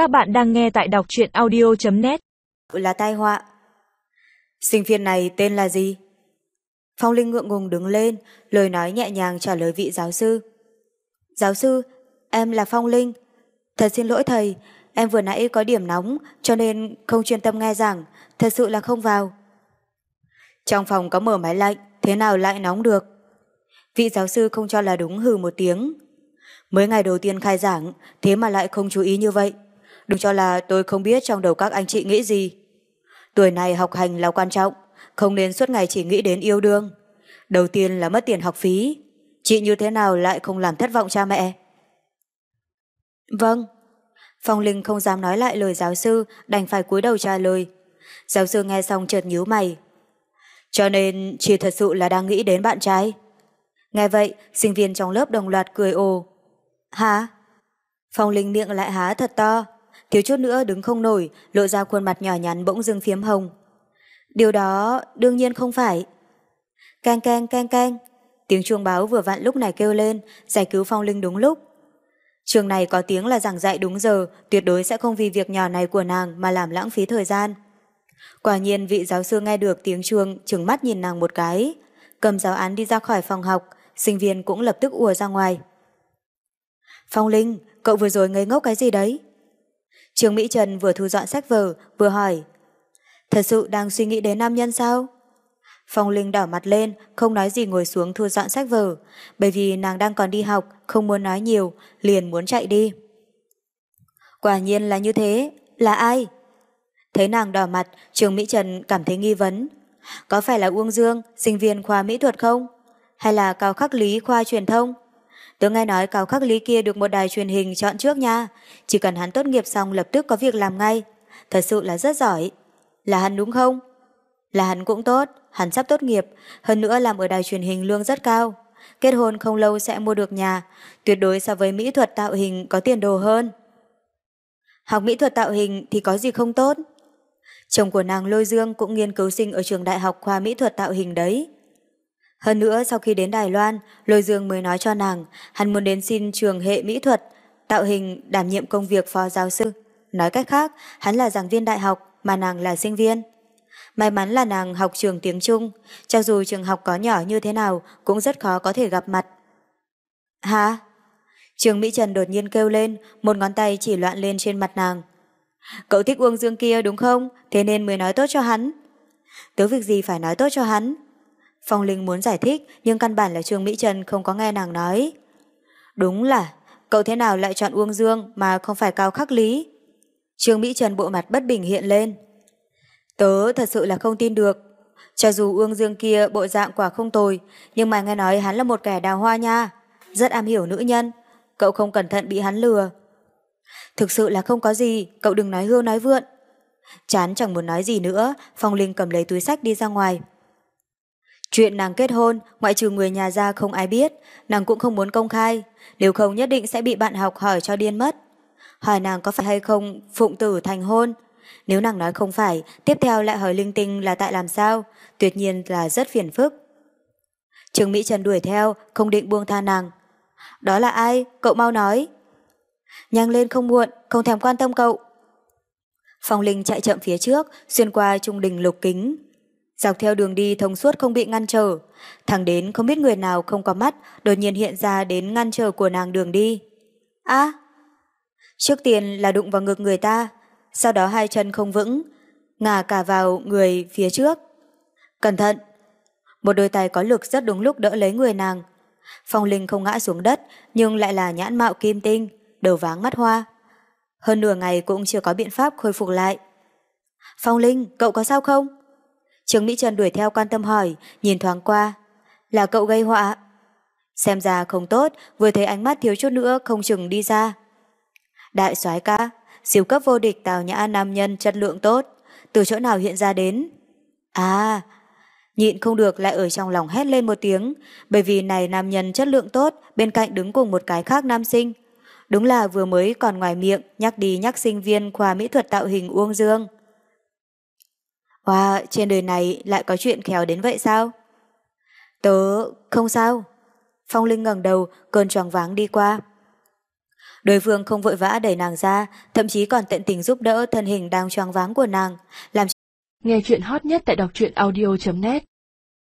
Các bạn đang nghe tại đọc truyện audio.net Là tai họa. Sinh viên này tên là gì? Phong Linh ngượng ngùng đứng lên, lời nói nhẹ nhàng trả lời vị giáo sư. Giáo sư, em là Phong Linh. Thật xin lỗi thầy, em vừa nãy có điểm nóng cho nên không chuyên tâm nghe giảng, thật sự là không vào. Trong phòng có mở máy lạnh, thế nào lại nóng được? Vị giáo sư không cho là đúng hừ một tiếng. Mới ngày đầu tiên khai giảng, thế mà lại không chú ý như vậy. Đừng cho là tôi không biết trong đầu các anh chị nghĩ gì. Tuổi này học hành là quan trọng, không nên suốt ngày chỉ nghĩ đến yêu đương. Đầu tiên là mất tiền học phí. Chị như thế nào lại không làm thất vọng cha mẹ? Vâng. Phong Linh không dám nói lại lời giáo sư, đành phải cúi đầu trả lời. Giáo sư nghe xong chợt nhíu mày. Cho nên chị thật sự là đang nghĩ đến bạn trai. Nghe vậy, sinh viên trong lớp đồng loạt cười ồ. Hả? Phong Linh miệng lại há thật to, thiếu chút nữa đứng không nổi, lộ ra khuôn mặt nhỏ nhắn bỗng dưng phiếm hồng. Điều đó đương nhiên không phải. Cang cang cang cang, tiếng chuông báo vừa vặn lúc này kêu lên, giải cứu Phong Linh đúng lúc. Trường này có tiếng là giảng dạy đúng giờ, tuyệt đối sẽ không vì việc nhỏ này của nàng mà làm lãng phí thời gian. Quả nhiên vị giáo sư nghe được tiếng chuông, trừng mắt nhìn nàng một cái. Cầm giáo án đi ra khỏi phòng học, sinh viên cũng lập tức ùa ra ngoài. Phong Linh, cậu vừa rồi ngây ngốc cái gì đấy? Trường Mỹ Trần vừa thu dọn sách vở, vừa hỏi. Thật sự đang suy nghĩ đến nam nhân sao? Phong Linh đỏ mặt lên, không nói gì ngồi xuống thu dọn sách vở, bởi vì nàng đang còn đi học, không muốn nói nhiều, liền muốn chạy đi. Quả nhiên là như thế, là ai? Thấy nàng đỏ mặt, trường Mỹ Trần cảm thấy nghi vấn. Có phải là Uông Dương, sinh viên khoa mỹ thuật không? Hay là Cao Khắc Lý khoa truyền thông? Tớ nghe nói Cao Khắc Lý kia được một đài truyền hình chọn trước nha. Chỉ cần hắn tốt nghiệp xong lập tức có việc làm ngay. Thật sự là rất giỏi. Là hắn đúng không? Là hắn cũng tốt, hắn sắp tốt nghiệp, hơn nữa làm ở đài truyền hình lương rất cao. Kết hôn không lâu sẽ mua được nhà, tuyệt đối so với mỹ thuật tạo hình có tiền đồ hơn. Học mỹ thuật tạo hình thì có gì không tốt? Chồng của nàng Lôi Dương cũng nghiên cứu sinh ở trường đại học khoa mỹ thuật tạo hình đấy. Hơn nữa sau khi đến Đài Loan, Lôi Dương mới nói cho nàng hắn muốn đến xin trường hệ mỹ thuật, tạo hình đảm nhiệm công việc phó giáo sư. Nói cách khác, hắn là giảng viên đại học mà nàng là sinh viên. May mắn là nàng học trường tiếng Trung, cho dù trường học có nhỏ như thế nào cũng rất khó có thể gặp mặt. Hả? Trường Mỹ Trần đột nhiên kêu lên, một ngón tay chỉ loạn lên trên mặt nàng. Cậu thích Uông Dương kia đúng không? Thế nên mới nói tốt cho hắn. Tớ việc gì phải nói tốt cho hắn? Phong Linh muốn giải thích nhưng căn bản là Trương Mỹ Trần không có nghe nàng nói. Đúng là, cậu thế nào lại chọn Uông Dương mà không phải Cao Khắc Lý? Trương Mỹ Trần bộ mặt bất bình hiện lên. Tớ thật sự là không tin được. Cho dù Uông Dương kia bộ dạng quả không tồi, nhưng mà nghe nói hắn là một kẻ đào hoa nha. Rất am hiểu nữ nhân. Cậu không cẩn thận bị hắn lừa. Thực sự là không có gì, cậu đừng nói hưu nói vượn. Chán chẳng muốn nói gì nữa, Phong Linh cầm lấy túi sách đi ra ngoài. Chuyện nàng kết hôn, ngoại trừ người nhà ra không ai biết, nàng cũng không muốn công khai, nếu không nhất định sẽ bị bạn học hỏi cho điên mất. Hỏi nàng có phải hay không phụng tử thành hôn. Nếu nàng nói không phải, tiếp theo lại hỏi linh tinh là tại làm sao, tuyệt nhiên là rất phiền phức. Trường Mỹ Trần đuổi theo, không định buông tha nàng. Đó là ai? Cậu mau nói. Nhanh lên không muộn, không thèm quan tâm cậu. Phong Linh chạy chậm phía trước, xuyên qua trung đình lục kính, Dọc theo đường đi thông suốt không bị ngăn trở. Thẳng đến không biết người nào không có mắt đột nhiên hiện ra đến ngăn trở của nàng đường đi. À! Trước tiên là đụng vào ngực người ta, sau đó hai chân không vững, ngả cả vào người phía trước. Cẩn thận! Một đôi tay có lực rất đúng lúc đỡ lấy người nàng. Phong Linh không ngã xuống đất, nhưng lại là nhãn mạo kim tinh, đầu váng mắt hoa. Hơn nửa ngày cũng chưa có biện pháp khôi phục lại. Phong Linh, cậu có sao không? Trương Mỹ Trần đuổi theo quan tâm hỏi, nhìn thoáng qua. Là cậu gây họa. Xem ra không tốt, vừa thấy ánh mắt thiếu chút nữa không chừng đi ra. Đại soái ca, siêu cấp vô địch tào nhã nam nhân chất lượng tốt, từ chỗ nào hiện ra đến? À, nhịn không được lại ở trong lòng hét lên một tiếng, bởi vì này nam nhân chất lượng tốt bên cạnh đứng cùng một cái khác nam sinh. Đúng là vừa mới còn ngoài miệng nhắc đi nhắc sinh viên khoa mỹ thuật tạo hình Uông Dương. Wow, trên đời này lại có chuyện khéo đến vậy sao? Tớ, không sao. Phong Linh ngẩng đầu, cơn choáng váng đi qua. Đối phương không vội vã đẩy nàng ra, thậm chí còn tận tình giúp đỡ thân hình đang choáng váng của nàng, làm Nghe chuyện hot nhất tại đọc truyện audio.net